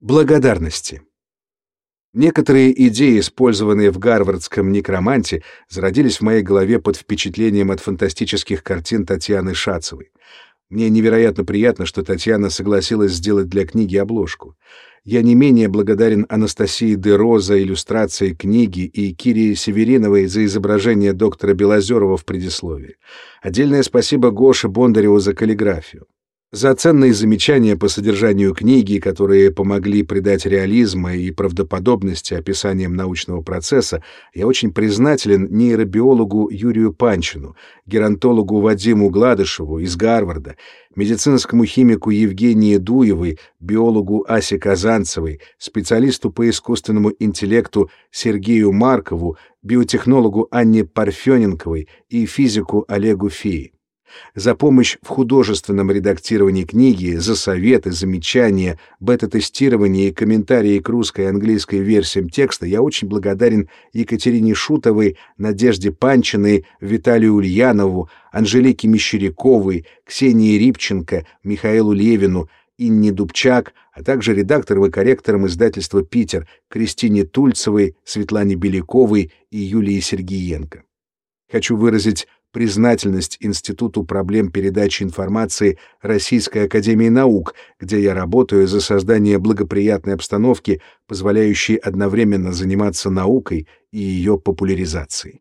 Благодарности. Некоторые идеи, использованные в гарвардском некроманте, зародились в моей голове под впечатлением от фантастических картин Татьяны Шацевой. Мне невероятно приятно, что Татьяна согласилась сделать для книги обложку. Я не менее благодарен Анастасии Деро за иллюстрации книги и Кире Севериновой за изображение доктора Белозерова в предисловии. Отдельное спасибо Гоше Бондареву за каллиграфию за ценные замечания по содержанию книги, которые помогли придать реализма и правдоподобности описаниям научного процесса, я очень признателен нейробиологу Юрию Панчину, геронтологу Вадиму Гладышеву из Гарварда, медицинскому химику Евгении Дуевой, биологу Асе Казанцевой, специалисту по искусственному интеллекту Сергею Маркову, биотехнологу Анне Парфененковой и физику Олегу Феи за помощь в художественном редактировании книги, за советы, замечания, бета-тестирование и комментарии к русской и английской версиям текста я очень благодарен Екатерине Шутовой, Надежде Панчиной, Виталию Ульянову, Анжелике Мещеряковой, Ксении Рибченко, Михаилу Левину, Инне Дубчак, а также редакторам и корректорам издательства «Питер» Кристине Тульцевой, Светлане Беляковой и Юлии Сергеенко. Хочу выразить признательность Институту проблем передачи информации Российской академии наук, где я работаю за создание благоприятной обстановки, позволяющей одновременно заниматься наукой и ее популяризацией.